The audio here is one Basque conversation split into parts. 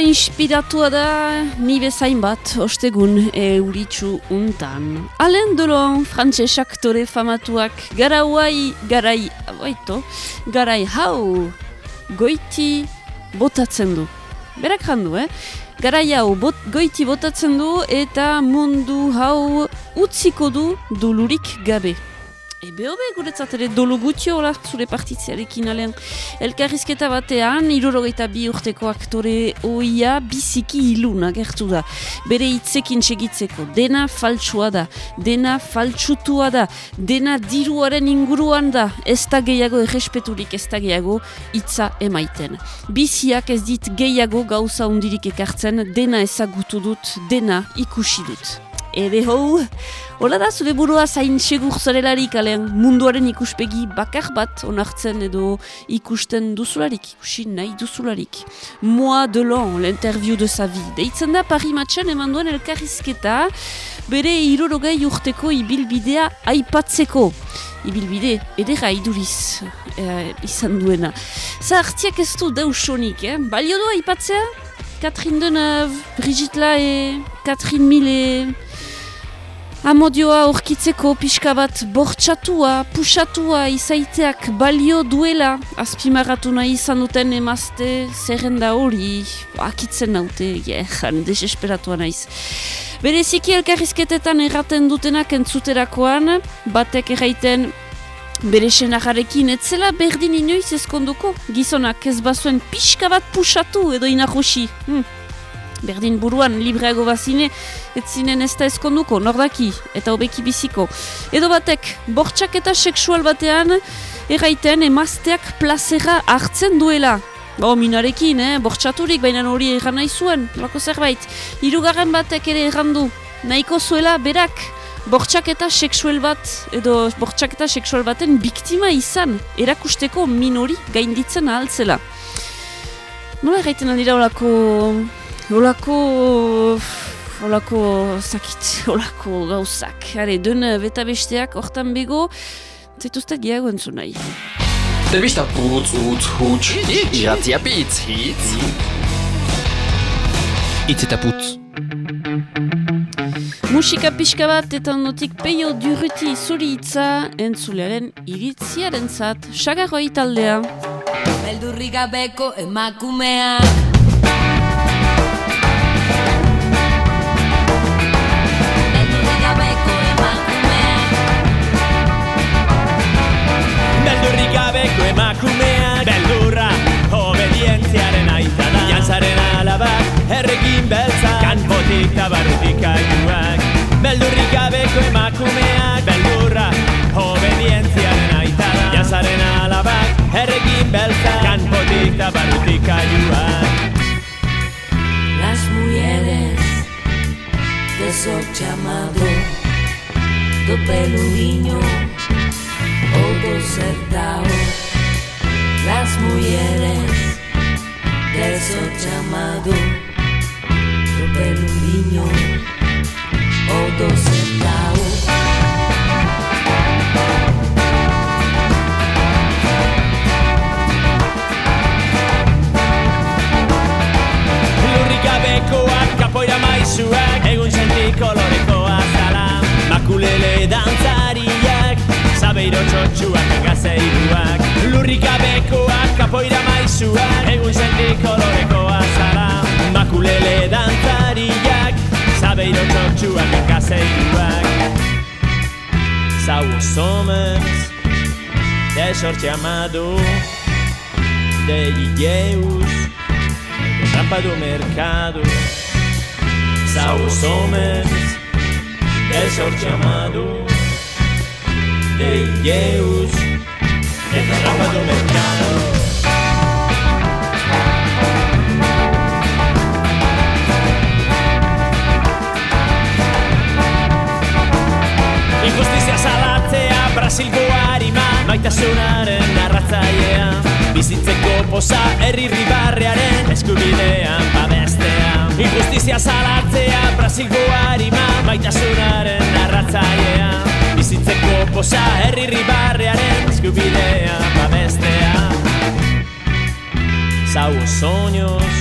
Inspiratua da ni bezain bat ostegun euritxu untan. Alen Delon, frantses aktore famatuak, garauai, garai, baito, garai hau, goiti botatzen du. Berak jandu, eh? Garai hau bot, goiti botatzen du eta mundu hau utziko du dulurik gabe. Ebe hobe guretzat ere dolo gutio hola zure partitzearekin alen. Elkarrizketa batean, irurogeita bi urteko aktore oia biziki iluna gertu da. Bere hitzekin segitzeko, dena faltsua da, dena faltsutua da, dena diruaren inguruan da, ez da gehiago errespeturik ez da gehiago hitza emaiten. Biziak ez dit gehiago gauza undirik ekartzen, dena ezagutu dut, dena ikusi dut. Ebe hou, hola da zure burua zain segur zarelarik alen munduaren ikuspegi bakar bat onartzen edo ikusten duzularik, ikusi nahi duzularik. Moa de l'an, l'interview de sa vie. Deitzen da Paris Matchen eman duen elkarrizketa, bere irorogei urteko ibilbidea aipatzeko. Ibilbide, edera iduriz eh, izan duena. Zahartiak ez du dausonik, eh? Balio du aipatzea? Catherine Deneuve, Brigitte Lae, Catherine Millet, Amodioa aurkitzeko pixka bat bortxatua, pusatua izaiteak balio duela azpimarratu nahi izan duten emazte zerrenda hori akitzen naute, jehan, desesperatua naiz. Bereziki elkarrizketetan erraten dutenak entzuterakoan, batek erraiten bere senajarekin etzela berdin inoiz ezkonduko, gizonak ez bazuen pixka bat pusatu edo inahosi. Hm berdin buruan libreago bazine, ez zinen ez da ezkonduko, nordaki, eta hobeki biziko. Edo batek, bortxak eta seksual batean, erraiten emazteak plazera hartzen duela. Bo, minarekin, eh? bortxaturik, baina hori erran nahi zuen, lako zerbait. Hirugarren batek ere errandu, nahiko zuela berak, bortxaketa seksual bat, edo bortxaketa seksual baten biktima izan, erakusteko minori gainditzen ahaltzela. Nola erraiten aldira olako Olako... Olako... Zakit, olako gauzak. Hare, duen beta besteak, hortan bego, zaituzte gehiago entzu nahi. Zerbista putz, utz, huts, iratzia pitz, hitz. Itz eta putz. Musika pixka bat eta notik peio duruti zuri hitza entzulearen iritziaren zat, sagarroi taldea. Beldurri gabeko emakumea Gabeko emakumeak Beldurra, obedientziaren aita da Jantzaren alabak, errekin beltza. Kanpotik tabarrutik aiguak Beldurrik gabeko emakumeak Beldurra, obedientziaren aita da Jantzaren alabak, errekin beltza. Kanpotik tabarrutik aiguak Las mujeres de esos llamados do pelo de sorte amado de Illeus trampa do mercado. Somos homens del sorte amado. De Illeus de trampa do mercado. Injustizia salatzea Brasilgo harima Maitasunaren narratzailea Bizitzeko posa herri ribarrearen Eskubidean babestea. Injustizia salatzea Brasilgo harima Maitasunaren narratzailea Bizitzeko posa herri ribarrearen Eskubidean babestea. Sonhos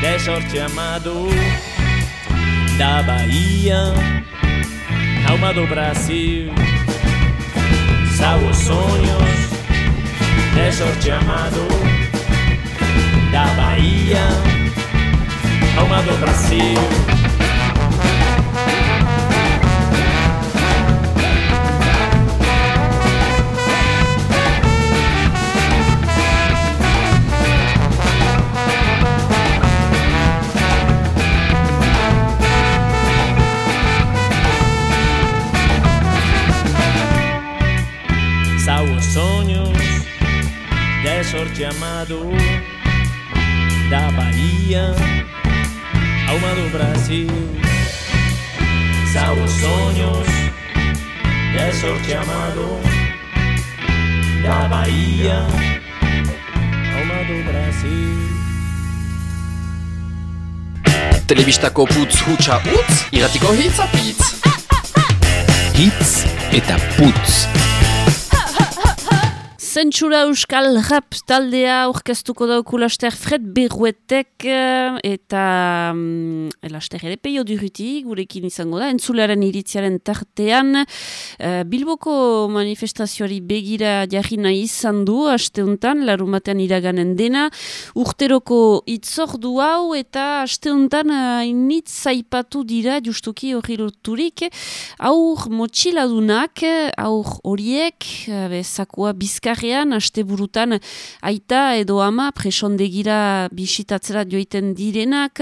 de sorte amado da Bahia alma do Brasil salvo os sonhos de sorte amado da Bahia alma do Brasil sorte amado da Bahia, alma do Brasil. São os sonhos de sorte amado da Bahia, alma do Brasil. Telebistako putz hutsa utz, iratiko hitz apitz. Hitz eta putz. Zentsura Euskal Rap taldea orkestuko dauku laster Fred Berruetek eh, eta um, laster ere peio duruti gurekin izango da, entzulearen iritziaren tartean. Uh, Bilboko manifestazioari begira jarrina izan du, asteuntan, larumatean iraganen dena, urteroko itzordu hau eta asteuntan uh, zaipatu dira justuki hori loturik, aur motxiladunak, aur horiek, uh, bezakua bizkarri bakarrean, aste burutan aita edo ama presondegira bisitatzera joiten direnak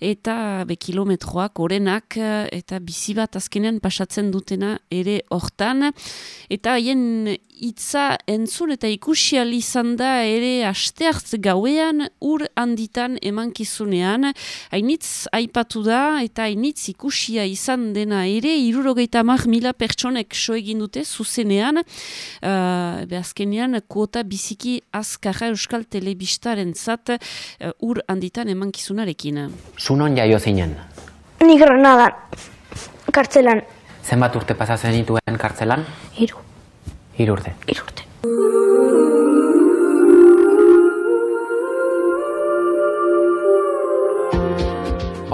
eta be kilometroak orenak eta bizi bat azkenean pasatzen dutena ere hortan. Eta haien hitza entzun eta ikusi izan da ere asteartz gauean ur handitan emankizunean. Hainitz aipatu da eta hainitz ikusia izan dena ere irurogeita mar mila pertsonek so egin dute zuzenean. Uh, azkenean kuota biziki azkarra euskal telebistaren zat uh, ur handitan emankizunarekin. Zunon jaio zinen? Ni granadan, kartzelan. Zenbat urte pasatzen dituen kartzelan? Hiru. Hiru urte. Hiru urte.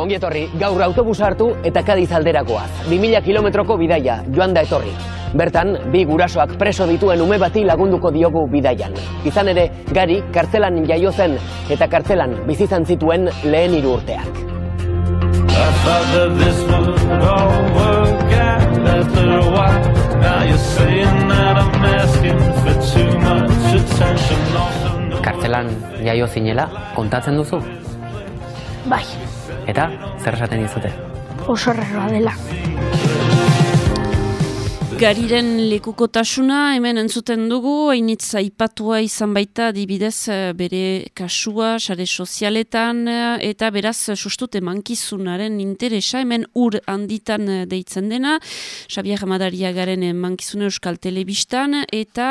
Ongi etorri, gaur autobus hartu eta Kadiz alderakoaz. 2000 kilometroko bidaia, joan da etorri. Bertan, bi gurasoak preso dituen ume bati lagunduko diogu bidaian. Izan ere, gari, kartzelan jaio zen eta kartzelan bizizan zituen lehen hiru urteak. Kartzelan jaio zinela, kontatzen duzu? Bai. Eta, zer esaten dizute? Oso dela. Gariren lekukotasuna hemen entzuten dugu, hainitz aipatua izan baita dibidez eh, bere kasua, sare sozialetan, eh, eta beraz sustut emankizunaren interesa, hemen ur handitan eh, deitzen dena, Xabier Madaria garen emankizune euskal telebistan, eta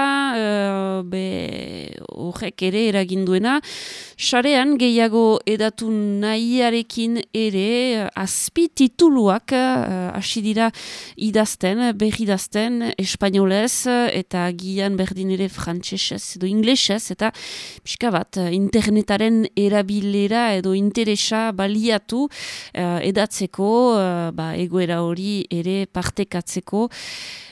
horrek ere eraginduena, sarean gehiago edatu nahiarekin ere azpi tituluak hasi dira idazten, berri idazten, zen espainolez eta gian berdin ere frantsesez edo inglesez eta pixka bat internetaren erabilera edo interesa baliatu uh, edatzeko uh, ba, egoera hori ere partekatzeko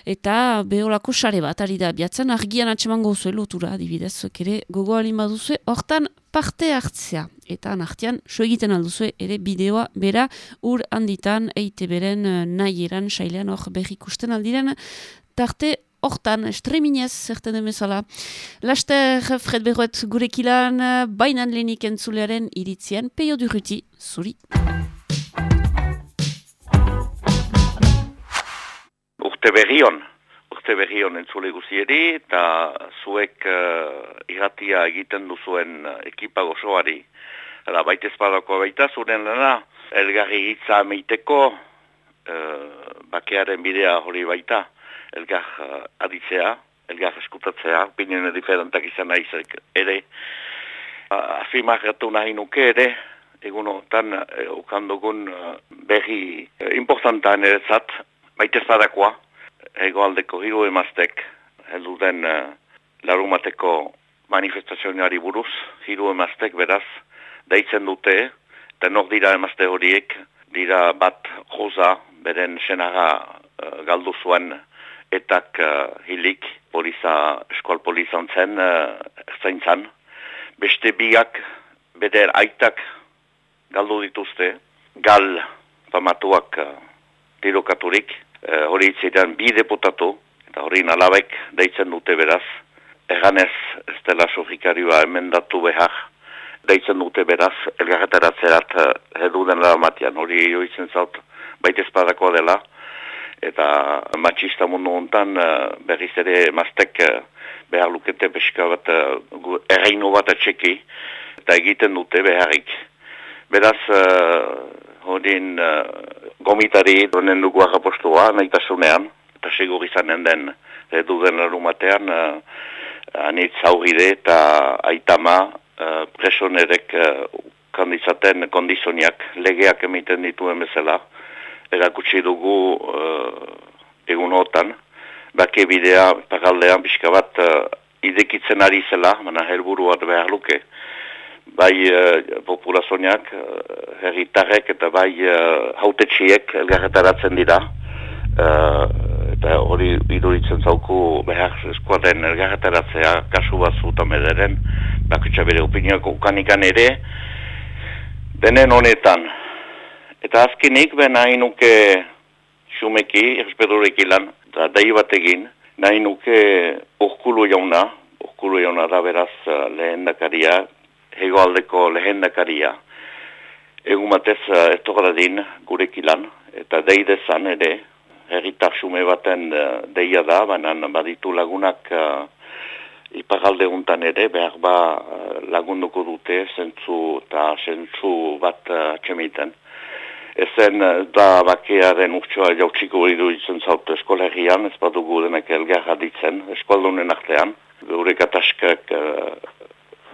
eta beholako sare bat ari da biatzen argian atseman gozue lotura adibidez ere gogo alin baduzue hortan parte hartzea eta nartian so egiten alduzue ere bideoa bera ur handitan eite beren eh, nahi eran sailean hor berrikusten aldiren tarte hortan estreminez zerten demezala. Laster Fred Berroet gurekilan bainan lehenik entzulearen iritzien peio duruti zuri. Urte berrion, urte berrion entzule guzieri eta zuek uh, irratia egiten duzuen ekipa gozoari. Hala, baita ezpadako baita, zuren lana, elgarri hitza meiteko, uh, bakearen bidea hori baita, elgar uh, aditzea, elgar eskutatzea, opinioen diferentak izan nahizek ere, uh, afimarratu nahi nuke ere, egun honetan, uh, ukandugun uh, berri uh, importantan ere zat, baita egoaldeko hiru emaztek, heldu den uh, larumateko manifestazioari buruz, hiru emaztek beraz, deitzen dute Eta nor dira emazte horiek, dira bat roza, beren senara uh, galdu zuen etak uh, hilik, poliza, eskual poliza ontzen, uh, erzaintzan. Beste biak, beder aitak galdu dituzte, gal famatuak uh, tirokaturik, uh, hori itzirean bi deputatu, eta hori nalabek deitzen dute beraz, eganez ez dela sofikarioa emendatu behar, deitzen dute beraz, elgarretaratzerat edu den matian, hori joitzen zaut, baita espadako dela, eta matxista mundu hontan berriz ere maztek behar lukete peska bat, erreino bat atxeki, eta egiten dute beharrik. Beraz, hodin gomitari donen dugu agapostua, nahi tasunean, eta segur izanen den edu den larumatean, uh, anitz aurride eta aitama uh, presonerek uh, kanditzaten kondizoniak legeak emiten dituen bezala, erakutsi dugu uh, egun hotan, bake bidea pagaldean pixka bat uh, idekitzen ari zela, mana helburuat behar luke, bai uh, populazioak, uh, herritarrek eta bai uh, hautetxiek elgarretaratzen dira, eta hori iduritzen zauku behar eskuaten elgarretaratzea kasu bat zutan bederen, bakutsa bere opinioak ukanikan ere, denen honetan. Eta azkenik, ben nahi nuke xumeki, erspedurik ilan, eta dahi bat egin, nahi nuke urkulu jauna, urkulu jauna da beraz lehen dakaria, hegoaldeko lehen dakaria, egun batez uh, etoradin gurek ilan, eta dahi dezan ere, herritar xume baten uh, deia da, baina baditu lagunak uh, ipagalde untan ere, behar ba lagunduko dute, zentzu eta zentzu bat uh, atxemiten. Ezen da bakearen urtsua jautsiko idu itzen zautu eskolegian, ez badugu denak elgarra ditzen, eskualdunen artean. Gure kataskak uh,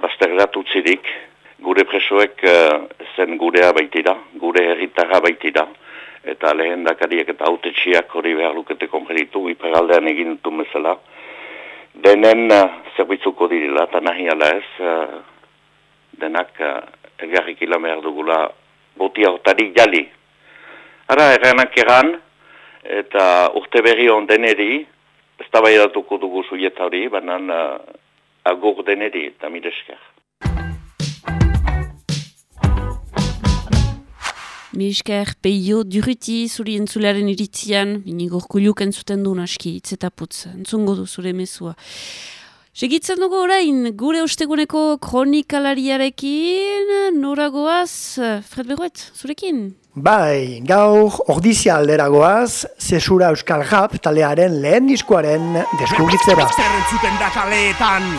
bazterratu tzirik, gure presoek uh, zen gurea baitira, gure herritarra baitira eta lehen dakariak eta autetxiak hori behar lukete konferitu, ipagaldean egin dut bezala. Denen uh, zerbitzuko dirila, eta nahi ala ez, uh, denak uh, elgarrik ilan behar dugula botia hortarik jali. Ara, errenak egan, eta urte berri hon deneri, ez da dugu zuieta hori, banan uh, agur deneri, eta miresker. Mirizker, peio, duruti, zuri entzularen iritzian, inigor kuliuk entzuten du naski, itzetaputz, entzungo du zure mesua. Segitzen dugu orain, gure usteguneko kronikalariarekin, noragoaz, Fred Begoet, zurekin? Bai, gaur ordizia alderagoaz, zesura euskal rap talearen lehen diskoaren deskubritzera. Zer entzuten da kaleetan!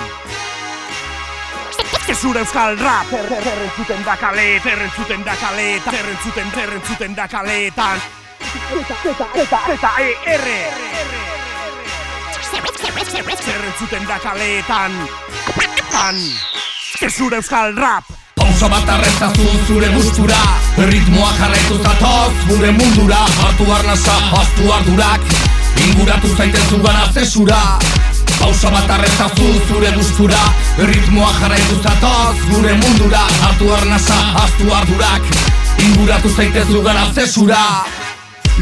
Zesura euskal rap Zerrentzuten da kale Zerrentzuten da kale Zerrentzuten, zerrentzuten da kaleetan Eta, eta, eta, e, erre Zerrentzuten da kaleetan? Tan Zesura euskal rap? Pausa bat arretazu zure gustura Ritmoa jarraitu zatoz gure mundura. Hartu arnasa, hartu ardurak Inguratu zaiten zugana zesura. Pausa bat arretazu zure gustura Ritmoa jarraitu zatoz gure mundura. Artu arnasa, astu ardurak Inguratu zaitezu gara zesura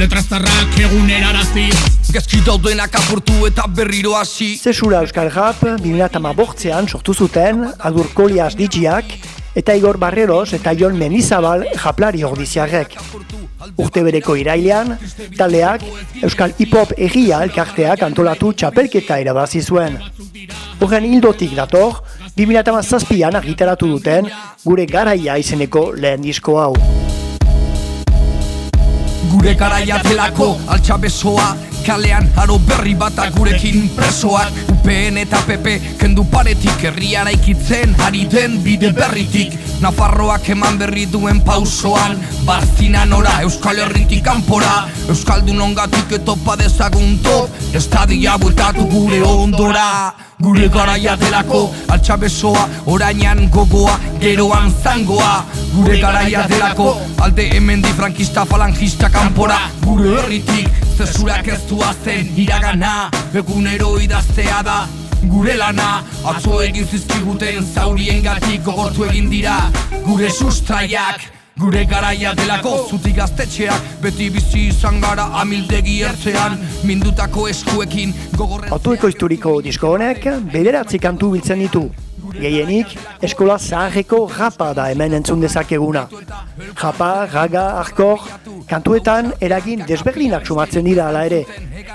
Letraztarrak eguner araziz Gezki daudenak apurtu eta berriro hasi Zesura Euskal Rap 2008an sortu zuten Adur Kolias Digiak eta Igor Barreros eta Jon Menizabal japlari ordiziarrek. Urte bereko irailean, taldeak Euskal Hip-Hop egia elkarteak antolatu txapelketa irabazi zuen. Horren hildotik dator, 2008an argitaratu duten gure garaia izeneko lehen disko hau. Gure garaia delako altxabesoa. Kalean aro berri bat gurekin presoak. UPN eta PP kendu paretik herriara ikitzen Ari den bide berritik. Nafarroak eman berri duen pausoan. Barzina nora Euskal Herritik kanpora. Euskaldun ongatik etopa dezagun top. Estadia bueltatu gure ondora Gure garaia delako. Altxabesoa Orainan gogoa, geroan zangoa. Gure garaia delako alde hemen di frankista falangista kanpora. Gure herritik zezurak ez duazen iragana. Egunero idaztea da gure lana. Atzo egin zizkiguten zaurien gatik gogortu egin dira. Gure sustraiak Gure garaia delako zutik gaztetxeak Beti bizi izan gara amildegi ertzean Mindutako eskuekin gogorren Otueko historiko disko honek bederatzi kantu biltzen ditu. Gehienik, eskola zaharreko rapa da hemen entzun dezakeguna. Rapa, raga, arkor, kantuetan eragin desberdinak sumatzen dira ala ere.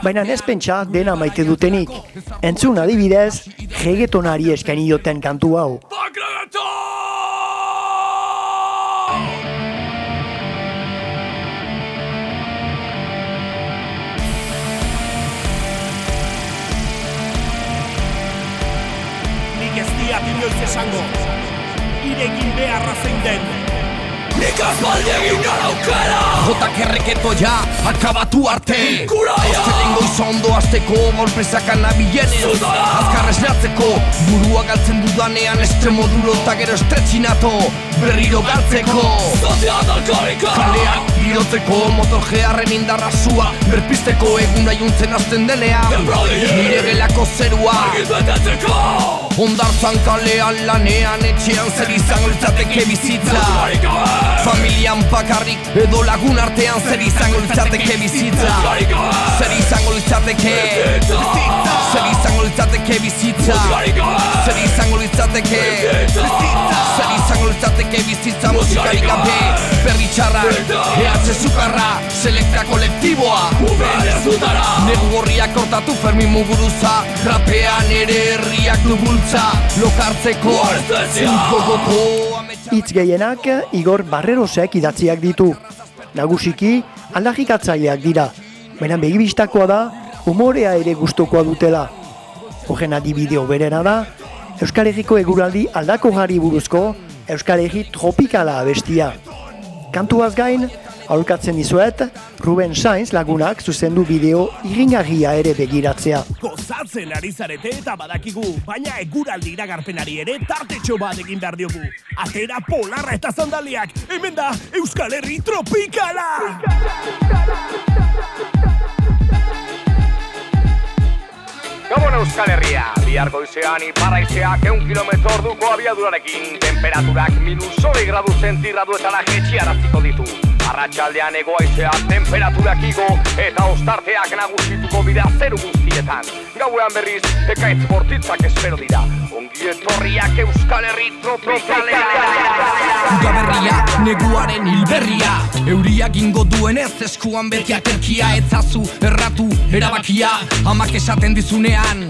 Baina ez pentsa dena maite dutenik. Entzun adibidez, regetonari eskaini dioten kantu hau. Inoiz esango Iregin beharra zein den. Nik azbaldi egin gara aukera! Jotak erreketo ja, akabatu arte. Kuraia Aztelengo izondo azteko Golpezak anabienez Azkar esnatzeko Burua galtzen dudanean Estremo duro eta gero estretxinato Berriro galtzeko. Zotean alkarika Kaleak girotzeko Motor geharren indarra zua Berpisteko egun aiuntzen azten denean Nire gelako zerua. Argiz Ondartzan kalean lanean etxean zer izango litzateke bizitza. Familian bakarrik edo lagun artean zer izango litzateke bizitza. Zer izango litzateke Zer izango litzateke bizitza. Zer izango litzateke Zer izango litzateke bizitza musikarik gabe. Berri txarra, EH Zukarra, selekta kolektiboa Negu gorriak kortatu Fermin Muguruza Rapean ere herriak du bultza Lokartzeko Hitz gehienak Igor Barrerosek idatziak ditu. Nagusiki aldarrikatzaileak dira, baina begibistakoa da umorea ere gustokoa dutela. Horren adibideo berena da, Euskal Herriko eguraldi aldako gari buruzko Euskal Herri tropikala abestia. Kantuaz gain, aholkatzen dizuet, Ruben Sainz lagunak zuzendu bideo iringarria ere begiratzea. Gozatzen ari zarete eta badakigu, baina eguraldi iragarpenari ere tartetxo bat egin behar diogu. Atera polarra eta sandaliak, hemen da Euskal Herri tropikala! Gabon Euskal Herria, bihar goizean iparraizeak eun kilometro orduko abiadurarekin, temperaturak minus sole gradu zentirradu eta jetxiaraziko ditu. Arratxaldean egoaizea temperaturak igo eta ostarteak nagusituko dira zeru guztietan. Gauean berriz, ekaitz bortitzak espero dira. Ongi etorriak Euskal Herri tropikalera! Uda berria, neguaren hilberria Euriak ingo duenez eskuan beti aterkia Etzazu, erratu, erabakia Amak esaten dizunean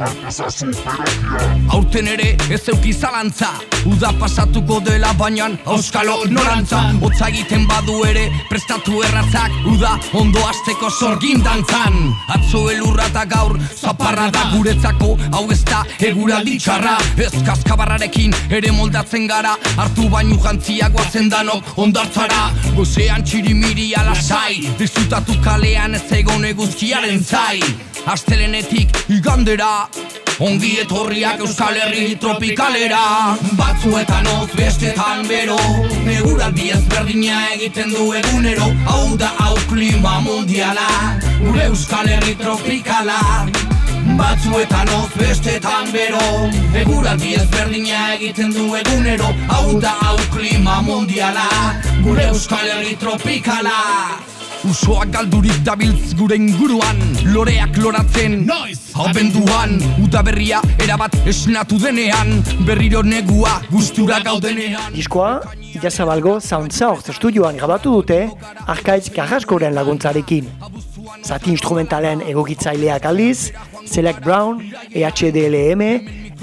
Aurten ere ez euki zalantza Uda pasatuko dela baina auskalo norantza Otza egiten badu ere prestatu erratzak Uda ondo asteko sorgin dantzan. Atzo elurra eta gaur zaparra da guretzako Hau ez da eguraldi txarra. Ez kaskabarrarekin ere moldatzen gara Hartu bainu jantzia guatzen danok ondartzara. Gozean txirimiri alasai Disfrutatu kalean ez egon eguzkiaren zai. Astelenetik igandera Ongi etorriak Euskal Herri tropikalera. Batzuetan hotz bestetan bero. Neguraldi ezberdina egiten du egunero. Hau da hau klima mundiala. Gure Euskal Herri tropikala. Batzuetan hotz bestetan bero. Eguraldi ezberdina egiten du egunero. Hau da hau klima mundiala. Gure Euskal Herri tropikala Usoak galdurik dabiltz gure inguruan Loreak loratzen Noiz Abenduan Uda berria erabat esnatu denean Berriro negua gustura gaudenean Diskoa, Jazabalgo Soundsource estudioan grabatu dute Arkaitz Carrascoren laguntzarekin. Zati instrumentalen egokitzaileak aldiz, Select Brown, EHDLM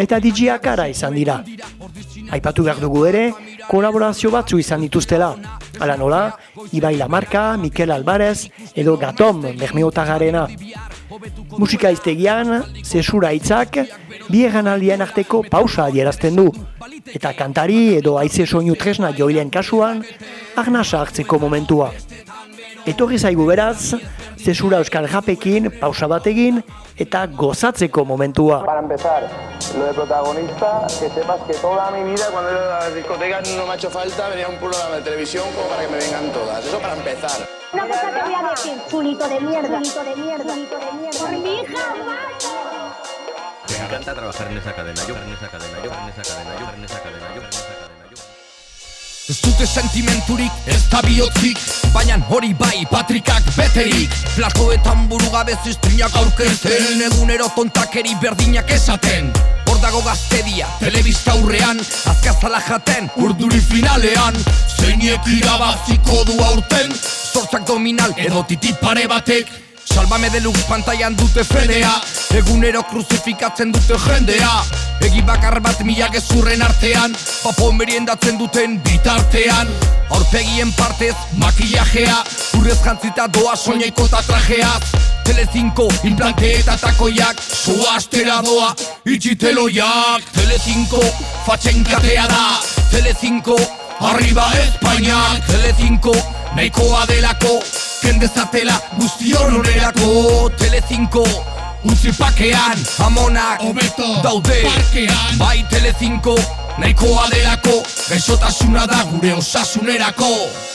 eta DJ Akara izan dira. Aipatu behar dugu ere, kolaborazio batzu izan dituztela. Hala nola, Ibai Lamarka, Mikel Alvarez edo Gatom Bermeotagarena. Musika iztegian, zesura hitzak, bi eganaldien arteko pausa adierazten du. Eta kantari edo aize soinu tresna joilen kasuan, arnasa hartzeko momentua. Etorri zaigu beraz, zesura euskal japekin, pausa bat egin eta gozatzeko momentua. Para empezar, lo de protagonista, que sepas que toda mi vida cuando he ido a las discotecas no me ha hecho falta venir a un programa de televisión como para que me vengan todas. Eso para empezar. Una cosa te voy a decir, chulito de mierda, chulito de mierda, chulito de mierda. Por mi hija, Me encanta trabajar en esa cadena, yo en esa cadena, yo en esa cadena, yo en esa cadena, Ez dute sentimenturik, ez da bihotzik Baina hori bai, patrikak beterik. Platoetan burugabe ziztrinak aurkezten Egunero tontakeri berdinak esaten. Hor dago gaztedia, telebista aurrean Azkazala jaten, urduri finalean. Zeiniek irabaziko du aurten Zortzak dominal edo titipare batek Salbame delux pantaian dute fedea Egunero kruzifikatzen dute jendea. Egi bakar bat mila gezurren artean. Papo meriendatzen duten bitartean. Aurpegien partez makillajea. Urrez jantzita doa soñaiko eta trajea Telecinco implante eta takoiak. Soa astera doa itxiteloiak. Telecinco fatxen katea da. Telecinco arriba Espainiak Telecinco nahikoa delako. Kendezatela guztion onerako. Telecinco Utsi pakean, amonak, obeto, daude, parkean. Bai Telecinco, nahikoa delako Gaixotasuna da gure osasunerako.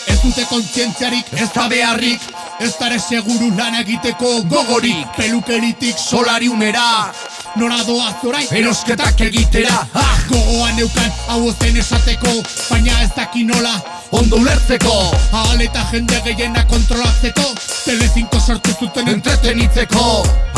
Ez dute kontzientziarik, ez da beharrik Ez dara seguru lan egiteko gogorik. Pelukeritik solariunera Nora doaz orain Erosketak egitera. Ah! Gogoan neukan hau zen esateko Baina ez daki nola ondo ulertzeko. Ahal eta jende gehiena kontrolatzeko Telecinco sortu zuten entretenitzeko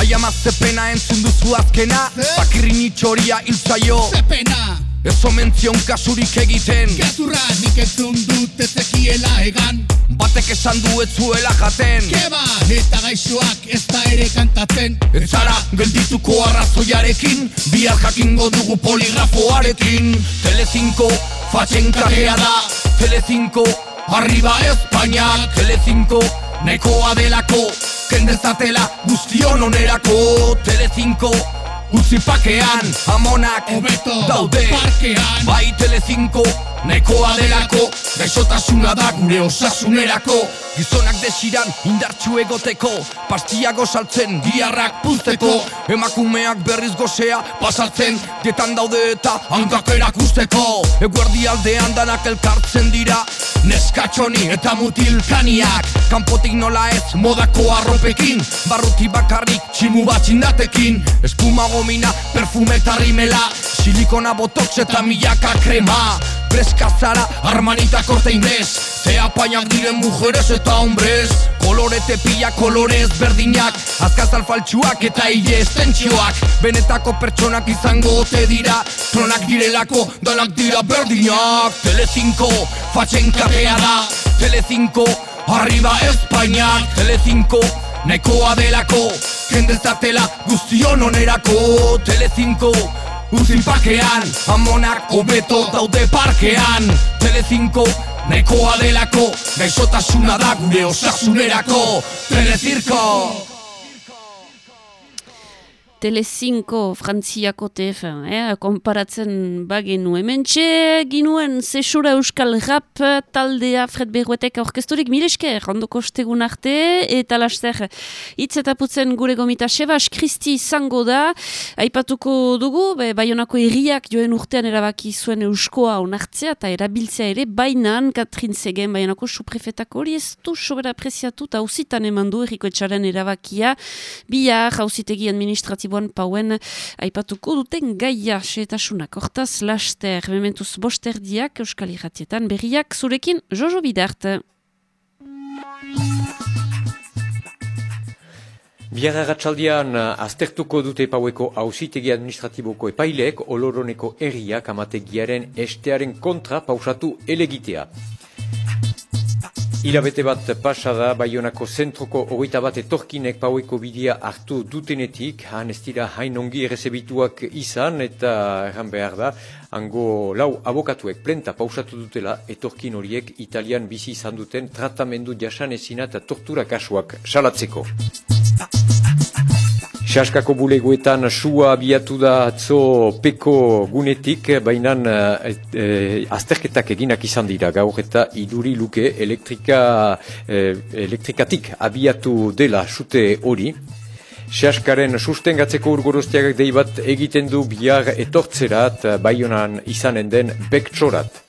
Aia mazte pena entzun duzu azkena Bakirri nitxoria hiltzaio Ze pena Ez omentzion kasurik egiten. Gezurra nik entzun dut ezekiela egan. Batek esan du ez zuela jaten. Keba eta gaixoak ez da ere kantatzen. Ez zara geldituko arrazoiarekin Bihar jakingo dugu poligrafoarekin. Telecinco fatxen kajea da. Telecinco arriba Espainiak. Telecinco nekoa delako. Kendezatela guztion onerako. Telecinco Utsi pakean, amonak, obeto, daude, parkean. Bai Telecinco, nekoa delako Gaixotasuna da gure osasunerako. Gizonak desiran indartxu egoteko Pastiago saltzen, diarrak puzteko. Emakumeak berriz gozea pasatzen Dietan daude eta hankak erakusteko. Eguerdi aldean danak elkartzen dira Neskatxoni eta mutilkaniak. Kanpotik nola ez modako arropekin Barruti bakarrik tximu bat txindatekin. Espuma gomina, perfume eta rimela Silikona botox eta milaka krema Preskazara, armanita korte inez Ze apainak diren mujeres eta hombres. Kolore tepia, kolorez berdinak. Azkazal faltsuak eta hile estentxioak Benetako pertsonak izango ote dira. Tronak direlako, danak dira berdinak. Telecinco, fatxen katea da. Telecinco, arriba Espainiak. Telecinco, nekoa delako. Kendezatela guztion onerako. Telecinco, Uzin pakean, amonak hobeto daude parkean. Telecinco, nahikoa delako Gaixotasuna da gure osasunerako. Telecirco Tele5 frantziako TF1, eh? konparatzen bagenu. Hementxe, ginuen zesura euskal rap taldea Fred Berruetek aurkezturik mileske, rondoko stegun arte, eta laster. Hitz eta putzen gure gomita Sebas Kristi izango da, aipatuko dugu, be, baionako erriak joen urtean erabaki zuen euskoa onartzea eta erabiltzea ere, bainan Katrin Zegen, baionako suprefetako hori ez du sobera preziatu eta hausitan eman du erriko etxaren erabakia, bihar hausitegi administratibo Lisboan pauen aipatuko duten gaia seetasunak. Hortaz, laster, mementuz bosterdiak, euskal irratietan, berriak zurekin Jojo Bidart. Biarra ratxaldian aztertuko dute paueko hausitegi administratiboko epaileek oloroneko erriak amategiaren estearen kontra pausatu elegitea. Ilabete bat pasada, Bayonako zentroko hogeita bat etorkinek paueko bidea hartu dutenetik, han ez dira hain ongi errezebituak izan eta erran behar da, hango lau abokatuek plenta pausatu dutela etorkin horiek italian bizi izan duten tratamendu jasan ezina eta tortura kasuak salatzeko. Saskako bulegoetan sua abiatu da atzo peko gunetik, baina e, e, azterketak eginak izan dira gaur eta iduri luke elektrika, e, elektrikatik abiatu dela sute hori. Saskaren sustengatzeko urgoroztiak deibat egiten du bihar etortzerat, baionan izanen den bektsorat.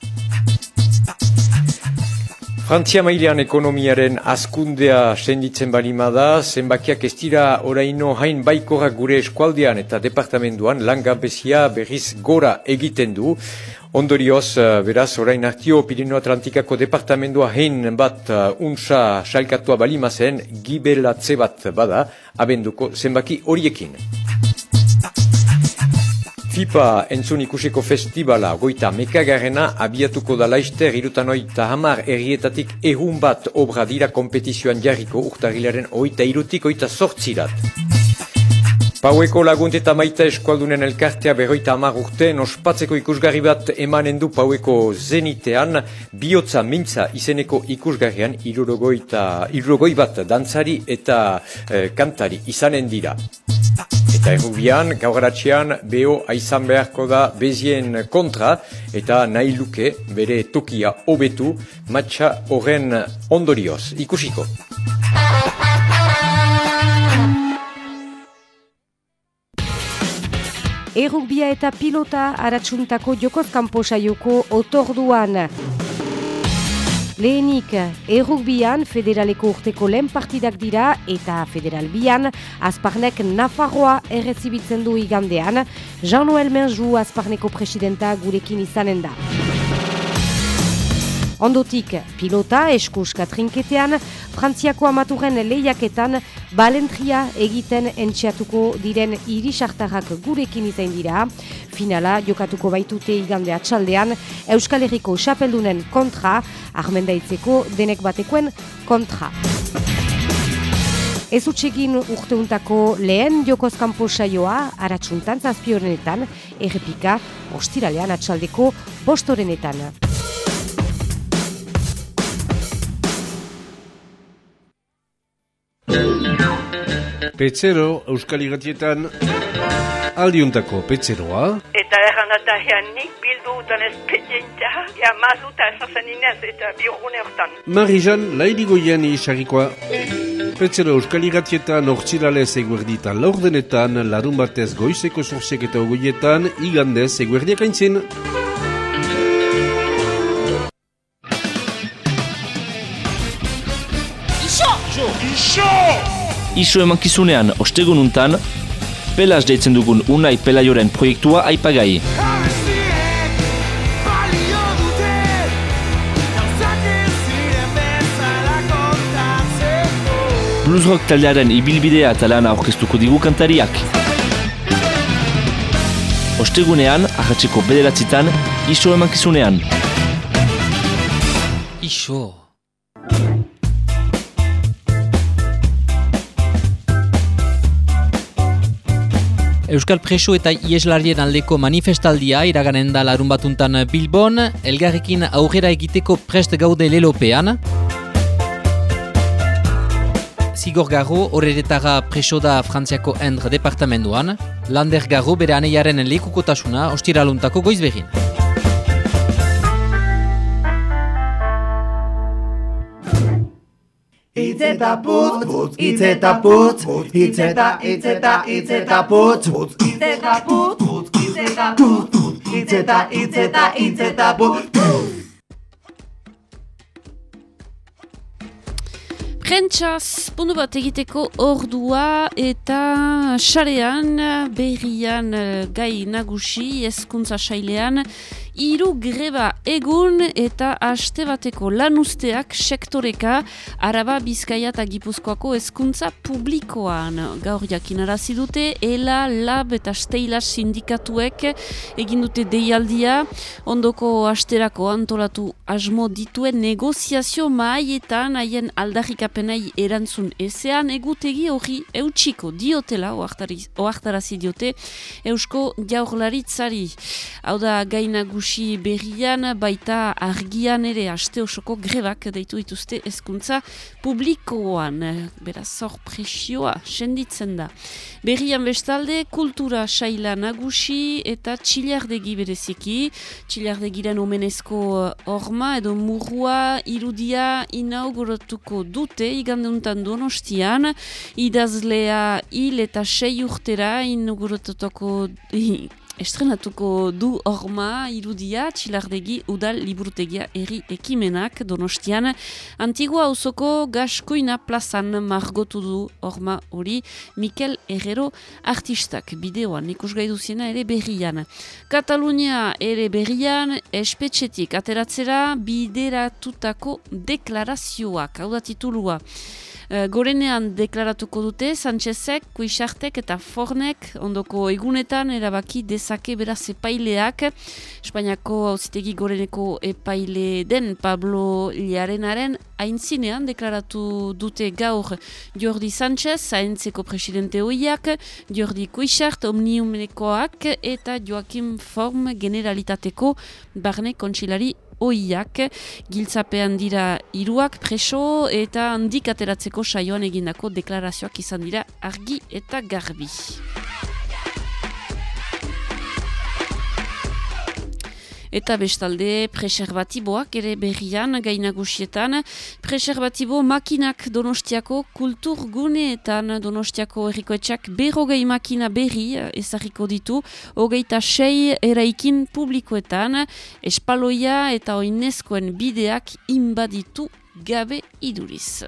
Frantzia mailean ekonomiaren azkundea senditzen balima da, zenbakiak ez dira oraino hain baikorak gure eskualdean eta departamentuan langabezia berriz gora egiten du. Ondorioz, eh, beraz, orain hartio Pirino Atlantikako departamentua hein bat uh, unsa salkatua balima zen, gibelatze bat bada, abenduko zenbaki horiekin. FIPA entzun ikusiko festivala goita mekagarrena abiatuko da laizter irutan oita hamar errietatik ehun bat obra dira kompetizioan jarriko urtarilaren oita irutik oita sortzirat. Paueko lagunt eta maita eskualdunen elkartea berroita hamar urte, ospatzeko ikusgarri bat emanen du Paueko zenitean, bihotza mintza izeneko ikusgarrian irurogoi bat dantzari eta eh, kantari izanen dira. Eta errubian, gaugaratxean, beho aizan beharko da bezien kontra eta nahi luke bere tokia hobetu matxa horren ondorioz. Ikusiko. Errukbia eta pilota aratsuntako jokoz kanpo saioko otorduan. Lehenik, errukbian federaleko urteko lehen partidak dira eta federal bian, Azparnek Nafarroa errezibitzen du igandean, Jean-Noël Menjou Azparneko presidenta gurekin izanen da. Ondotik, pilota eskuska trinketean, frantziako amaturen lehiaketan, balentria egiten entxeatuko diren irisartarrak gurekin izain dira. Finala, jokatuko baitute igande atxaldean, Euskal Herriko xapeldunen kontra, armendaitzeko denek batekoen kontra. Ez utxegin urteuntako lehen jokozkampo saioa, aratsuntan zazpiorenetan, errepika, ostiralean atxaldeko bostorenetan. Petzero, Euskal Igatietan, aldiuntako Petzeroa. Eta erran nik bildu utan espedienta, ja mazuta esazen inez eta biurgune hortan. Marijan, lairigoian isarikoa. Petzero, Euskal Igatietan, ortsilalez eguerditan laurdenetan, larun batez goizeko sorsiek eta ogoietan, igandez eguerdiak aintzin. Iso emankizunean ostegun untan, pelaz deitzen dugun unai pelaioren proiektua aipagai. Blues rock taldearen ibilbidea eta lana aurkeztuko digu kantariak. Ostegunean, ahatzeko bederatzitan, iso emankizunean. Iso. Euskal Preso eta Ieslarien aldeko manifestaldia iraganen da larun batuntan Bilbon, elgarrekin aurrera egiteko prest gaude lelopean. Zigor Garro horretara preso da Frantziako Endre departamentuan, Lander Garro bere aneiaren lekukotasuna ostiraluntako goizbegin. Itzeta putz, putz, itzeta putz, itzeta, itzeta, itzeta putz, putz, itzeta putz, putz, itzeta putz, itzeta, itzeta, itzeta putz. Prentsaz, puntu bat egiteko ordua eta xarean, berrian gai nagusi, ezkuntza sailean, hiru greba egun eta aste bateko lanuzteak sektoreka araba bizkaia eta gipuzkoako hezkuntza publikoan. Gaur jakinarazi dute, ELA, LAB eta STEILA sindikatuek egin dute deialdia, ondoko asterako antolatu asmo dituen negoziazio mahaietan haien aldarrikapenei erantzun ezean egutegi hori eutxiko diotela oaktarazi diote eusko jaurlaritzari. Hau da gainagusi nagusi berrian baita argian ere aste osoko grebak deitu dituzte hezkuntza publikoan. Beraz, zor presioa, senditzen da. Berrian bestalde, kultura saila nagusi eta txilardegi bereziki. Txilardegiren omenezko horma edo murrua irudia inauguratuko dute iganduntan donostian. Idazlea hil eta sei urtera inauguratuko estrenatuko du orma irudia txilardegi udal liburutegia eri ekimenak donostian antigua auzoko gaskoina plazan margotu du orma hori Mikel Herrero artistak bideoan ikusgai duziena ere berrian. Katalunia ere berrian espetxetik ateratzera bideratutako deklarazioak, hau da titulua. Uh, gorenean deklaratuko dute, Sanchezek, Kuixartek eta Fornek ondoko egunetan erabaki dezake beraz epaileak. Espainiako hauzitegi goreneko epaile den Pablo Liarenaren aintzinean deklaratu dute gaur Jordi Sanchez, haintzeko presidente hoiak, Jordi Kuixart, omniumekoak eta Joaquim Form generalitateko barne kontsilari oiak, giltzapean dira hiruak preso eta handik ateratzeko saioan egindako deklarazioak izan dira argi eta garbi. Eta bestalde preserbatiboak ere berrian gainagusietan. Preserbatibo makinak donostiako kultur guneetan donostiako errikoetxak berrogei makina berri ezarriko ditu, hogeita sei eraikin publikoetan, espaloia eta oinezkoen bideak inbaditu gabe iduriz.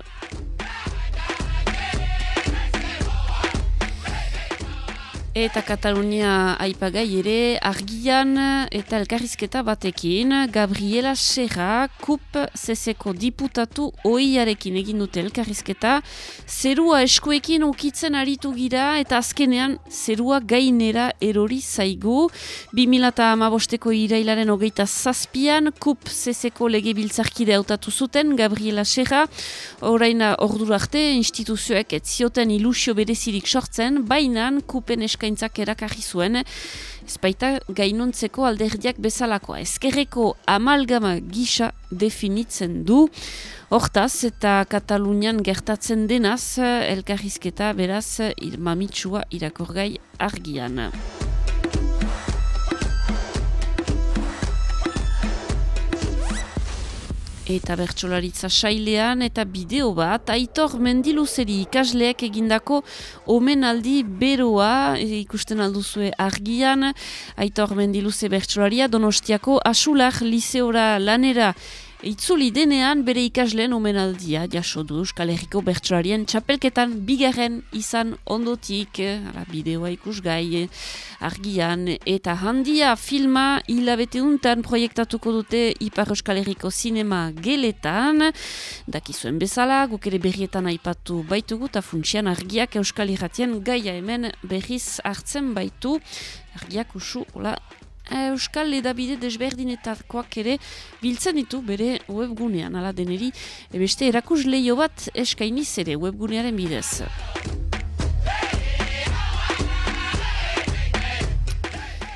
Eta Katalunia aipagai ere argian eta elkarrizketa batekin Gabriela Serra, KUP zezeko diputatu oiarekin egin dute elkarrizketa. Zerua eskuekin ukitzen aritu gira eta azkenean zerua gainera erori zaigu. 2008ko irailaren hogeita zazpian KUP zezeko lege biltzarkide hautatu zuten Gabriela Serra. Horaina ordura arte instituzioek ez zioten ilusio berezirik sortzen, bainan KUPen eskaintzen eskaintzak erakarri zuen, ezpaita gainontzeko alderdiak bezalakoa. Ezkerreko amalgama gisa definitzen du, hortaz eta Katalunian gertatzen denaz, elkarrizketa beraz mamitsua irakorgai argian. Eta bertsolaritza sailean eta bideo bat aitor mendiluzeri ikasleek egindako omenaldi beroa e, ikusten alduzue argian. Aitor mendiluze bertsolaria donostiako asular liseora lanera Itzuli denean bere ikasleen omenaldia jaso du Euskal Herriko Bertsolarien txapelketan bigarren izan ondotik, ara bideoa ikusgai argian, eta handia filma hilabete untan proiektatuko dute Ipar Euskal Herriko sinema geletan, dakizuen bezala, guk ere berrietan aipatu baitugu, eta funtsian argiak Euskal Herratien gaia hemen berriz hartzen baitu, argiak usu, hola, Euskal edabide desberdinetakoak ere biltzen ditu bere webgunean, ala deneri, beste erakus leio bat eskainiz ere webgunearen bidez.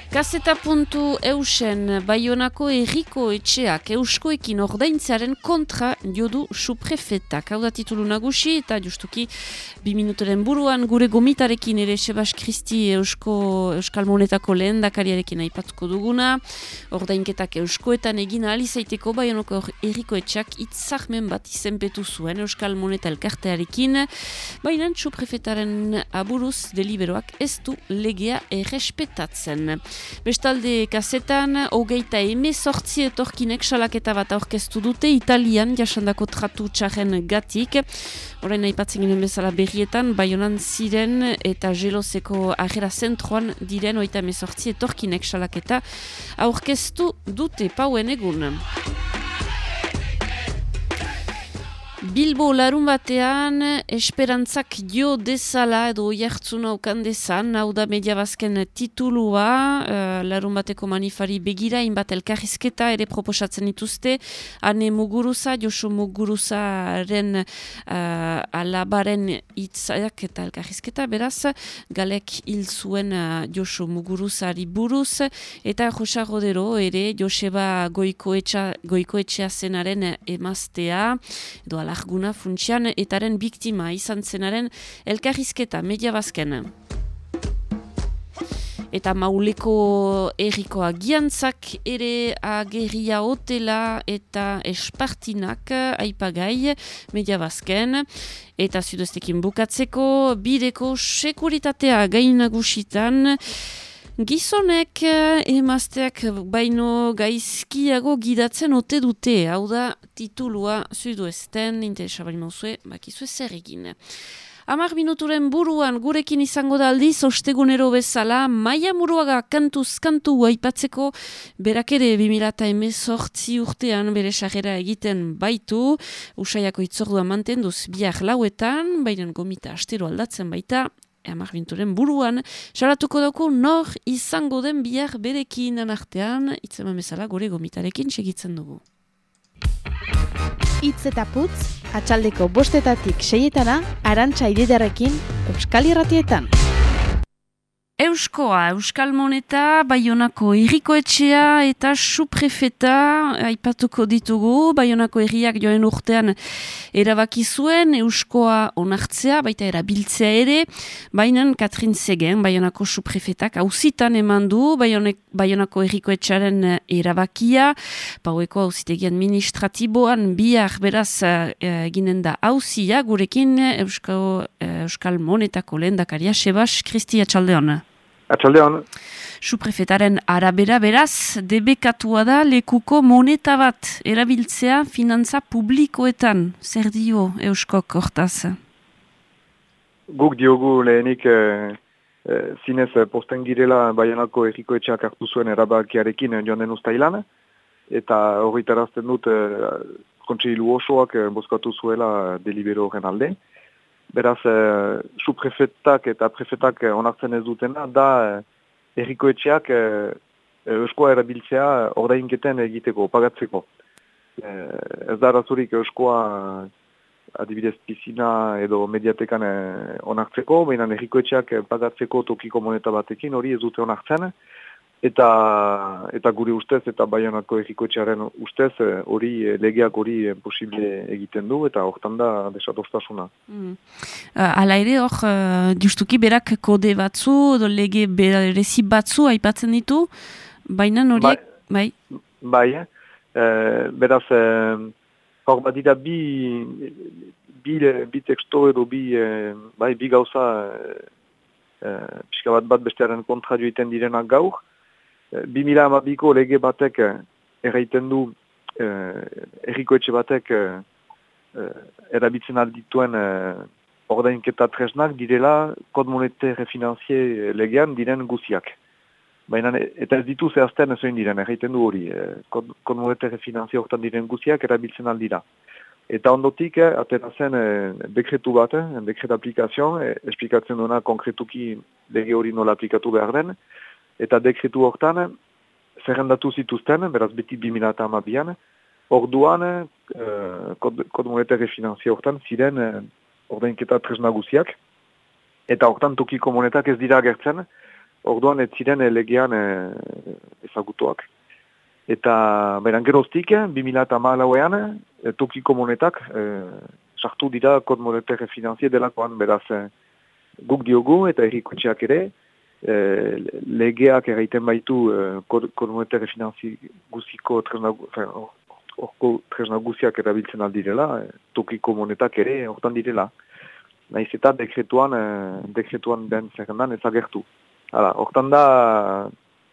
Kaseta puntu eusen Bayonako erriko etxeak euskoekin ordaintzearen kontra jodu suprefetak. Hau da titulu nagusi eta justuki bi minutoren buruan gure gomitarekin ere Sebas Kristi eusko, euskal monetako lehen dakariarekin aipatuko duguna. Ordainketak euskoetan egin alizaiteko Bayonako erriko etxeak itzahmen bat izenpetu zuen euskal moneta elkartearekin. Baina suprefetaren aburuz deliberoak ez du legea errespetatzen. Bestalde kazetan, hogeita eme sortzi etorkinek salaketa bat aurkeztu dute Italian jasandako tratu txarren gatik. Horain aipatzen ginen bezala berrietan, baionan ziren eta jelozeko agera zentroan diren oita eme sortzi etorkinek salaketa aurkeztu dute pauen egun. Bilbo larun batean, esperantzak jo dezala edo jartzuna okan dezan, hau da media bazken titulua, uh, larun bateko manifari begira, inbat elkarrizketa ere proposatzen dituzte, ane muguruza, Josu muguruzaren uh, alabaren itzaiak eta elkarrizketa, beraz, galek hil zuen uh, Josu muguruzari buruz, eta Josa Rodero ere Joseba goikoetxea zenaren emaztea, edo alarguna funtsian etaren biktima izan zenaren elkarrizketa media bazken. Eta mauleko errikoa giantzak ere agerria hotela eta espartinak aipagai media bazken. Eta zudoztekin bukatzeko bideko sekuritatea gainagusitan Gizonek eh, emazteak baino gaizkiago gidatzen ote dute, hau da titulua zuidu ezten, interesa bali mauzue, bakizue zer egin. Amar minuturen buruan gurekin izango da aldiz, ostegunero bezala, maia muruaga kantuz kantu aipatzeko berak ere 2018 urtean bere sarrera egiten baitu, usaiako itzordua mantenduz biak lauetan, baina gomita astero aldatzen baita, Amar binturen buruan, salatuko dauko nor izango den biak berekin anartean, itzeman bezala gure gomitarekin segitzen dugu. Itz eta putz, atxaldeko bostetatik seietana, arantxa ididarekin, Euskal Irratietan. Euskoa, Euskal Moneta, Baionako Erikoetxea eta Suprefeta aipatuko ditugu. Baionako erriak joen urtean erabaki zuen, Euskoa onartzea, baita erabiltzea ere. Bainan Katrin Zegen, Baionako Suprefetak hauzitan eman du, Baionako Erikoetxearen erabakia. Paueko hauzitegi administratiboan bihar beraz eginen da hauzia, gurekin Euskal, Euskal Monetako lehendakaria Sebas Kristi Atxaldeon. Atxaldeon. Suprefetaren arabera beraz, debekatua da lekuko moneta bat erabiltzea finantza publikoetan. Zer dio Euskok hortaz? Guk diogu lehenik e, e, zinez posten girela baianako errikoetxeak hartu zuen erabakiarekin joan den ustailan, eta horretarazten dut e, kontseilu osoak e, bozkatu zuela delibero horren alde. Beraz, e, suprefetak eta prefetak onartzen ez dutena, da e, errikoetxeak e, euskoa erabiltzea ordainketen egiteko, pagatzeko. E, ez da razurik euskoa adibidez pizina edo mediatekan e, onartzeko, baina errikoetxeak pagatzeko tokiko moneta batekin hori ez dute onartzen, eta eta guri ustez eta baionako egikoetxearen ustez eh, hori eh, legeak hori eh, posible egiten du eta hortan da desatostasuna. Mm. Uh, ere hor, justuki berak kode batzu edo lege berezi batzu aipatzen ditu, baina horiek, bai? Bai, bai beraz, hor bat dira bi, bi, bi teksto edo bi, bai, bi gauza uh, pixka bat bat bestearen kontra joiten direnak gaur, 2000 amabiko lege batek eh, erraiten du eh, errikoetxe batek eh, eh, erabitzen aldituen eh, ordainketa tresnak direla kod monete refinanzie legean diren guziak. Baina eta ez ditu zehazten ezoin diren, erraiten du hori, eh, kod, kod monete refinanzie hortan diren guziak erabiltzen aldira. Eta ondotik, eh, atera zen eh, dekretu bat, eh, dekret aplikazioan, eh, esplikatzen duena konkretuki lege hori nola aplikatu behar den, eta dekretu hortan zerrendatu zituzten, beraz beti 2008an, orduan uh, kod, kod monetarre finanzia hortan ziren uh, ordainketa tresnaguziak, eta hortan tokiko monetak ez dira agertzen, orduan ez ziren legean uh, ezagutuak. Eta beran geroztik, 2008an, uh, tokiko monetak sartu dira kod monetarre finanzia delakoan, beraz uh, guk diogu eta errikotxeak ere, e, legeak erraiten baitu e, komunetere finanzi guziko orko tresna guziak erabiltzen aldirela, e, tokiko monetak ere hortan direla. Naiz eta dekretuan, e, dekretuan den zerrendan ezagertu. Hala, hortan da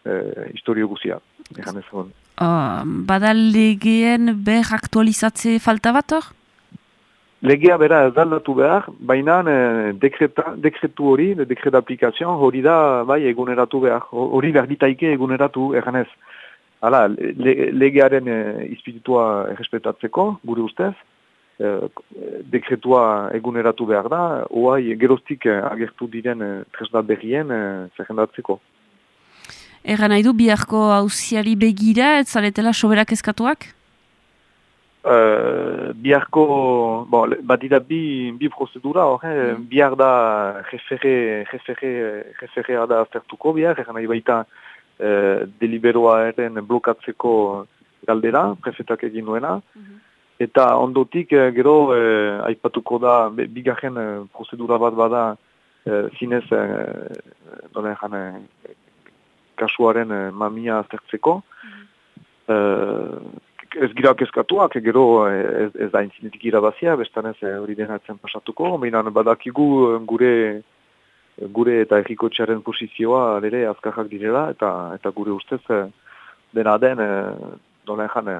e, historio guzia, egan ez Uh, bada legeen ber aktualizatze falta bat hor? Legea bera ez aldatu behar, baina e, dekretu hori, dekret aplikazioan hori da bai eguneratu behar, hori behar ditaike eguneratu eganez. Hala, le, legearen e, izpiritua errespetatzeko, gure ustez, e, dekretua eguneratu behar da, oai gerostik agertu diren e, tresna berrien e, zerrendatzeko. Egan nahi du, biharko hausiari begira, ez zaletela soberak eskatuak? Uh, biharko, bon, bat dira bi, bi prozedura, hor, eh? mm. bihar da refere, refere, referea da aztertuko bihar, egan nahi baita uh, deliberoa eren blokatzeko galdera, prefetak egin nuena, mm-hmm. eta ondotik uh, gero uh, aipatuko da, bigarren uh, prozedura bat bada uh, zinez, egan, uh, kasuaren mamia aztertzeko, mm ez gira kezkatuak, gero ez, ez da intzinetik irabazia, bestan ez hori denatzen pasatuko, baina badakigu gure gure eta errikotxearen posizioa ere azkarrak direla, eta eta gure ustez eh, dena den, nola ezan,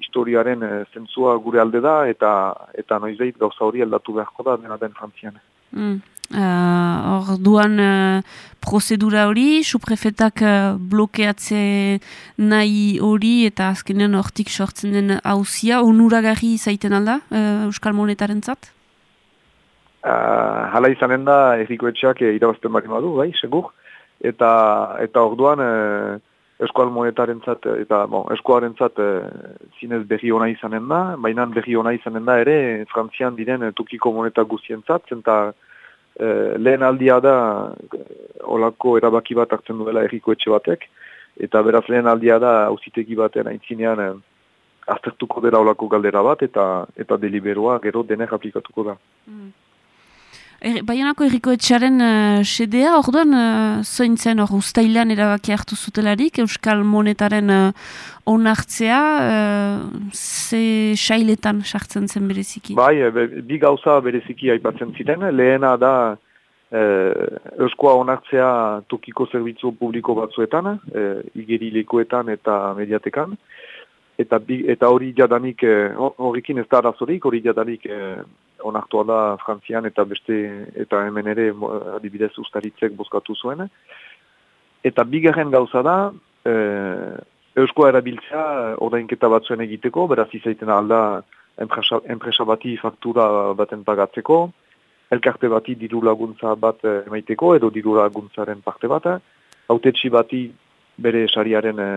historiaren zentzua gure alde da, eta eta noizbait gauza hori aldatu beharko da dena den frantzian. Mm. Uh, duan uh, prozedura hori, suprefetak uh, blokeatze nahi hori eta azkenean hortik sortzen den hauzia, onuragarri zaiten alda uh, Euskal Monetaren zat? Uh, hala izanen da errikoetxeak uh, irabazten bari badu, bai, segur. Eta, eta orduan uh, eskual monetaren zat, eta bon, eskuaren zat uh, zinez berri ona izanen da, baina berri ona izanen da ere, frantzian diren tukiko moneta guztien zat, zenta Eh, lehen aldia da e, olako erabaki bat hartzen duela erriko etxe batek, eta beraz lehen aldia da hauzitegi baten aintzinean e, aztertuko dela olako galdera bat, eta eta deliberoa gero denek aplikatuko da. Mm. Er, Baionako erriko etxaren uh, sedea, orduan, uh, zoin zen hor ustailan erabaki hartu zutelarik, Euskal Monetaren uh, onartzea, uh, ze sailetan sartzen zen bereziki? Bai, be, bi gauza bereziki aipatzen ziren, lehena da uh, Euskoa onartzea tokiko zerbitzu publiko batzuetan, uh, igerilekoetan eta mediatekan, eta bi, eta hori jadanik eh, horrekin ez da arazorik hori jadanik eh, onartua da Frantzian eta beste eta hemen ere adibidez ustaritzek bozkatu zuen. Eta bigarren gauza da eh, euskoa erabiltzea ordainketa batzuen egiteko beraz izaiten alda enpresa, bati faktura baten pagatzeko elkarte bati diru laguntza bat eh, emaiteko edo diru laguntzaren parte bat hautetxi bati bere sariaren e,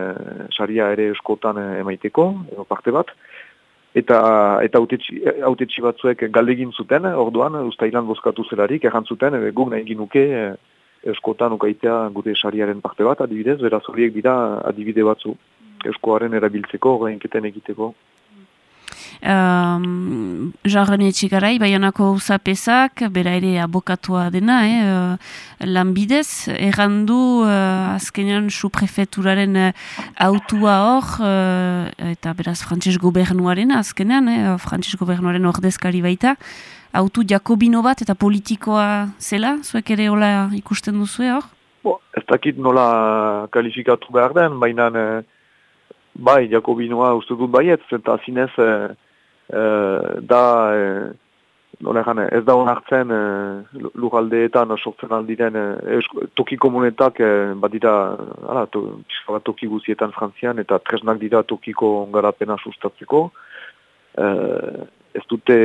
saria ere eskotan e, emaiteko, edo parte bat, eta eta autetxi batzuek galdegin zuten, orduan, ustailan bozkatu zelarik, erran zuten, e, guk nahi ginuke e, eskotan ukaitea gure sariaren parte bat, adibidez, beraz horiek dira adibide batzu, eskoaren erabiltzeko, gainketen egiteko um, jarren etxigarai, baionako uzapezak, bera ere abokatua dena, eh, uh, lanbidez, errandu uh, azkenean suprefeturaren uh, autua hor, uh, eta beraz frantses gobernuaren azkenean, eh, frantses gobernuaren ordezkari baita, autu jakobino bat eta politikoa zela, zuek ere hola ikusten duzu hor? Bo, ez dakit nola kalifikatu behar den, baina bai, jakobinoa uste dut baiet, zenta zinez Eh, da e, ez da onartzen e, lugaldeetan sortzen aldiren e, toki komunetak e, badira ala, to, toki guzietan frantzian eta tresnak dira tokiko ongarapena sustatzeko. E, ez dute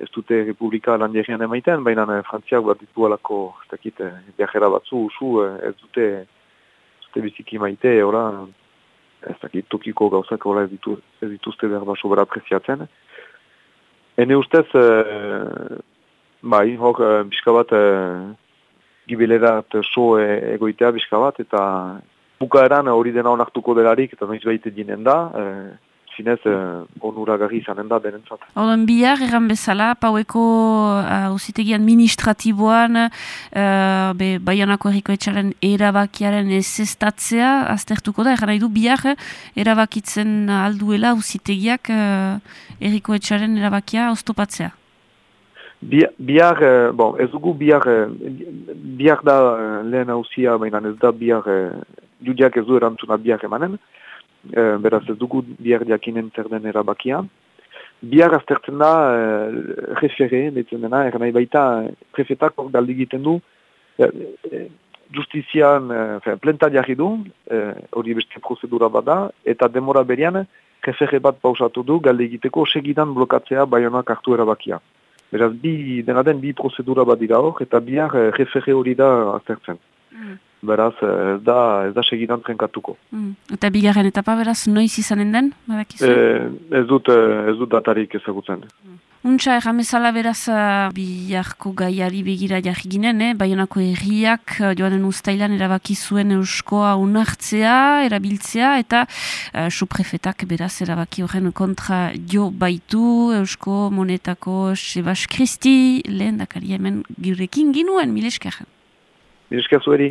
ez dute republika landierian emaiten baina e, frantziak bat ditu alako ez dakit viajera batzu usu ez dute ez dute biziki maite ora, ez dakit tokiko gauzak ez, ditu, ez dituzte behar baso bera preziatzen Hene ustez, e, bai, hor, e, bat, e, gibelerat so e, egoitea biska bat, eta bukaeran hori dena onartuko delarik, eta noiz behite dinen da, e, zinez eh, onuragarri izanen da denentzat. Oden bihar, egan bezala, paueko hausitegi uh, administratiboan uh, be, baianako erriko etxaren erabakiaren ez eztatzea, aztertuko da, egan nahi du bihar erabakitzen alduela hausitegiak uh, erriko etxaren erabakia oztopatzea. Bihar, uh, bon, ez dugu bihar, bihar da lehen hausia, baina ez da bihar, judiak ez du erantzuna bihar emanen, e, beraz ez dugu bihar jakinen zer den erabakia. Bihar aztertzen da, e, refere, ditzen dena, er nahi baita, prefetak galdi egiten du, e, e, justizian, e, plenta jarri du, hori e, beste prozedura bada, eta demora berian, refere bat pausatu du, galdi egiteko, segidan blokatzea baionak hartu erabakia. Beraz, bi, dena den, bi prozedura bat dira hor, eta bihar refere hori da aztertzen. Mm beraz ez da ez da segidan trenkatuko. Mm. Eta bigarren etapa beraz noiz izanen den? E, ez dut ez dut datarik ezagutzen. Mm. Untsa erramezala beraz biharko gaiari begira jarri ginen, eh? baionako erriak joanen ustailan erabaki zuen euskoa unartzea, erabiltzea, eta uh, suprefetak beraz erabaki horren kontra jo baitu eusko monetako Sebas Kristi, lehen dakari hemen girekin ginuen, mileskerren. Mileskerren zueri.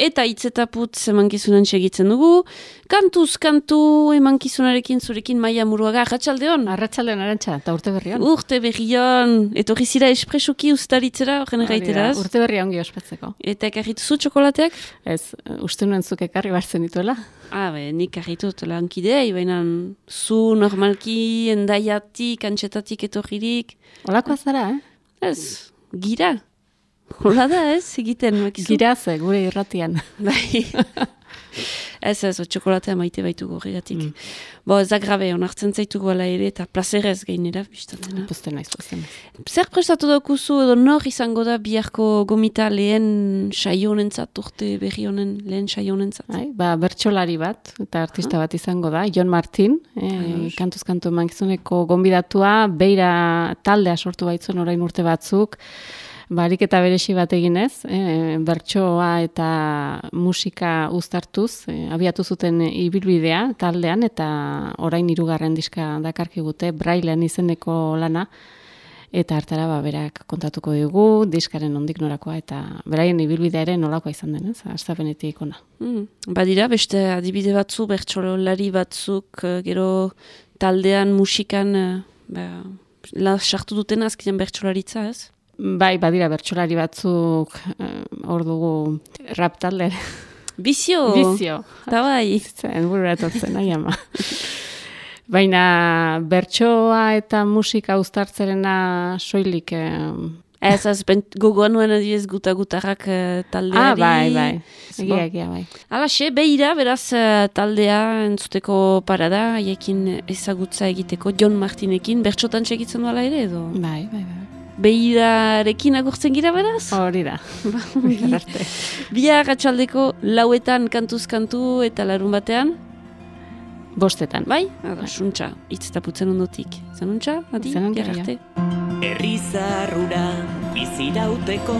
Eta itzetaput emankizunan segitzen dugu. Kantuz, kantu emankizunarekin zurekin maia muruaga. Arratxalde hon? Arratxalde hon, arantxa, eta urte berri hon. Urte berri hon. Etorri zira espresuki ustaritzera, horren gaiteraz. Urte berri ongi ospatzeko. Eta ekarritu zu txokolateak? Ez, uste nuen zuk ekarri bartzen dituela. Ah, be, nik arritut lankidei, baina zu normalki endaiatik, antxetatik etorririk. Olakoa zara, eh? Ez, gira. Hola da ez, egiten. Makizu. Gira ze, gure irratian. Bai. ez ez, txokolatea maite baitu gorregatik. Mm. Bo, ez da grabe, onartzen zaitu goala ere, eta plazerez gainera, biztan dena. Posten naiz, posten naiz. Zer prestatu daukuzu edo nor izango da biharko gomita lehen saio honentzat, urte berri honen lehen saio honentzat? Bai, ba, bertsolari bat, eta artista bat izango da, Jon Martin, eh, kantuz kantu emankizuneko gombidatua, beira taldea sortu baitzuen orain urte batzuk, barik eta beresi bat eginez, e, bertsoa eta musika uztartuz, e, abiatu zuten ibilbidea taldean eta orain hirugarren diska dakarkigute brailean izeneko lana eta hartara ba berak kontatuko dugu diskaren ondik norakoa eta beraien ibilbidea ere nolakoa izan den, ez? Astapenetik ona. Mm. Badira beste adibide batzu bertsolari batzuk eh, gero taldean musikan ba, la sartu duten azkenean bertsolaritza, ez? Bai, badira bertsolari batzuk hor dugu rap talde. Bizio! Bizio. Eta bai. Zen, burura etortzen, nahi ama. Baina bertsoa eta musika uztartzerena soilik... Eh, Ez, ez, gogoan nuen adiez guta gutarrak uh, taldeari. Ah, bai, bai. Egia, egia, bai. Alaxe, behira, beraz uh, taldea entzuteko parada, haiekin ezagutza egiteko, John Martinekin, bertxotan txekitzen duela ere, edo? Bai, bai, bai. Behirarekin agurtzen gira beraz? Hori da. Bia ratxaldeko lauetan kantuz kantu eta larun batean? Bostetan. Bai? Ada, suntxa, itz eta putzen ondotik. Zanuntxa? Adi? Zanuntxa, ja. Errizarrura bizirauteko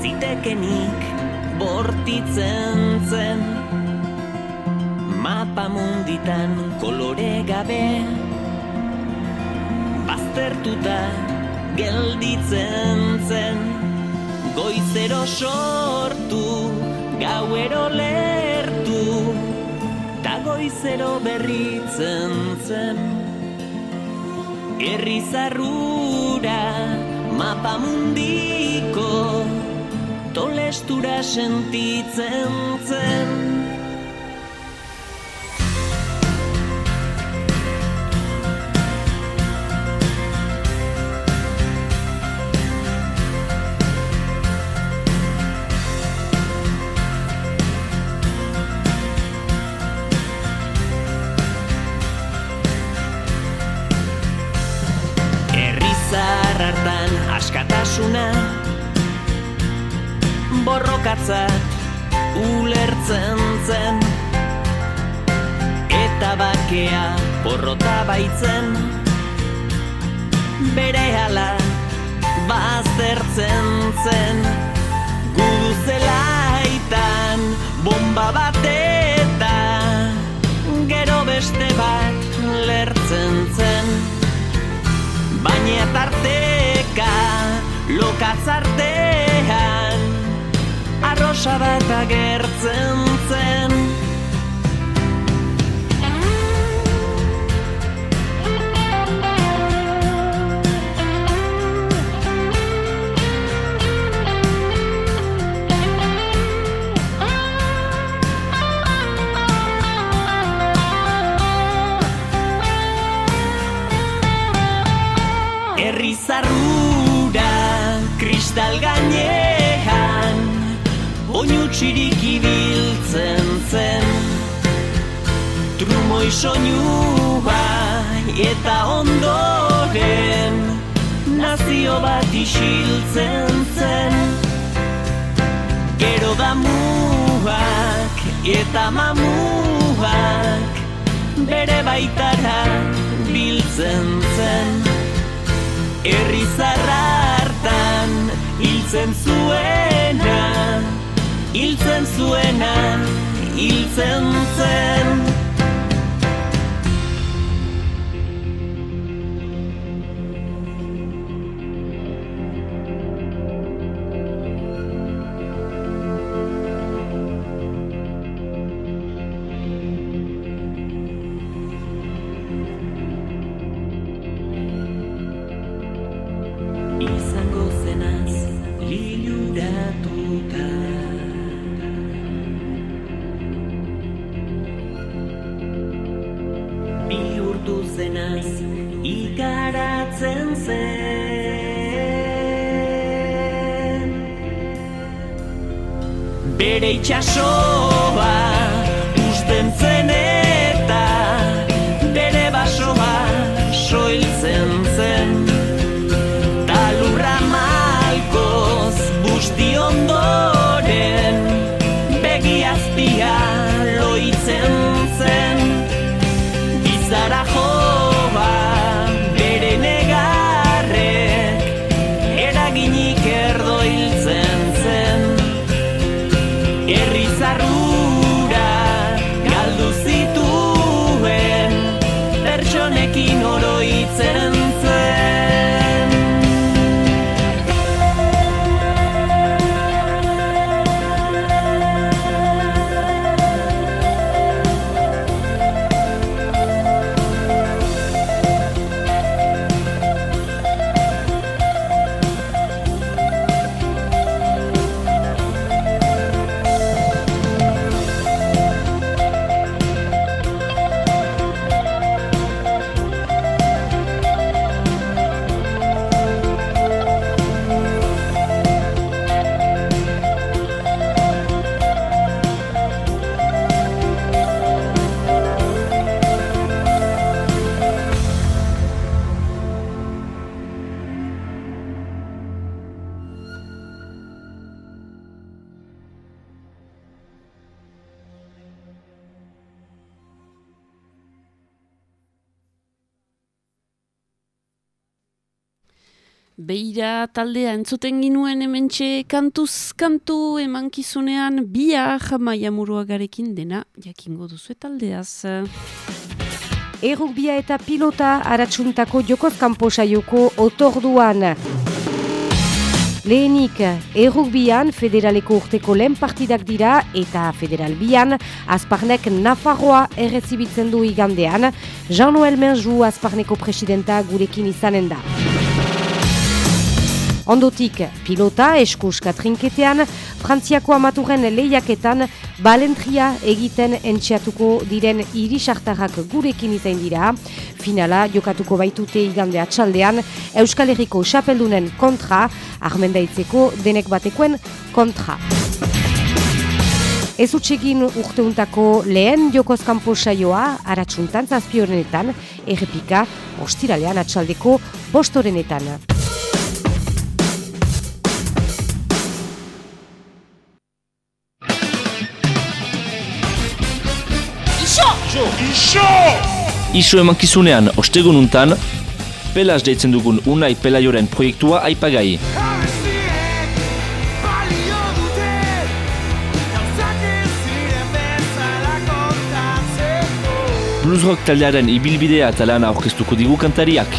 Zitekenik bortitzen zen Mapa munditan kolore gabe Baztertuta gelditzen zen. Goizero sortu, gauero lertu Ta goizero berritzen zen. Errizarrura mapa mundiko Tolestura sentitzen zen borrokatzat ulertzen zen. Eta bakea porrota baitzen. Bere ala baztertzen zen. Gudu zelaitan bomba bat eta gero beste bat lertzen zen. Baina tarteka lokatzartean arrosa bat agertzen zen Oinutxirik ibiltzen zen Trumoi soinua eta ondoren Nazio bat isiltzen zen Gero da muak eta mamuak Bere baitara biltzen zen Errizarra hartan hiltzen zuena Hiltzen zuena, hiltzen zen taldea entzuten ginuen hementxe kantuz kantu emankizunean bihar maia muruagarekin dena jakingo duzu taldeaz. Errugbia eta pilota aratsuntako jokoz kanpo saioko otorduan. Lehenik, errugbian federaleko urteko lehen partidak dira eta federal bian Azparnek Nafarroa errezibitzen du igandean. Jean-Noël Menjou Azparneko presidenta gurekin izanen da. Ondotik, pilota eskuska trinketean, Frantziako amaturen lehiaketan balentria egiten entxeatuko diren irisartarrak gurekin izain dira. Finala jokatuko baitute igande atxaldean, Euskal Herriko xapeldunen kontra, armendaitzeko denek batekoen kontra. Ez utxegin urteuntako lehen jokozkampo saioa, aratsuntan zazpiorenetan, errepika, ostiralean atxaldeko bostorenetan. Iso! Iso! Emankizunean ostegun untan, Pelas deitzen dugun Unai Pelaioren proiektua aipagai. Blues rock taldearen ibilbidea eta lana aurkeztuko digu kantariak.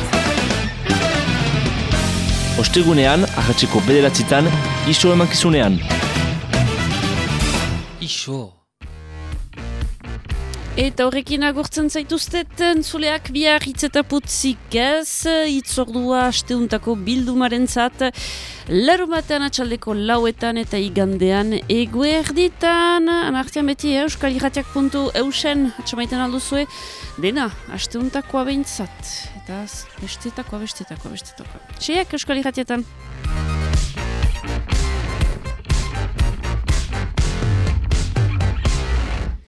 Ostegunean, ahatzeko bederatzitan, iso emankizunean. Iso. Eta horrekin agurtzen zaituztet, entzuleak bihar hitz eta putzik ez, itzordua asteuntako bildumaren zat, larumatean atxaldeko lauetan eta igandean eguerditan, anartian beti eh, euskal irratiak puntu eusen, atxamaiten alduzue, dena, asteuntakoa behintzat, eta bestetakoa, bestetakoa, bestetakoa. Seiak euskal irratietan.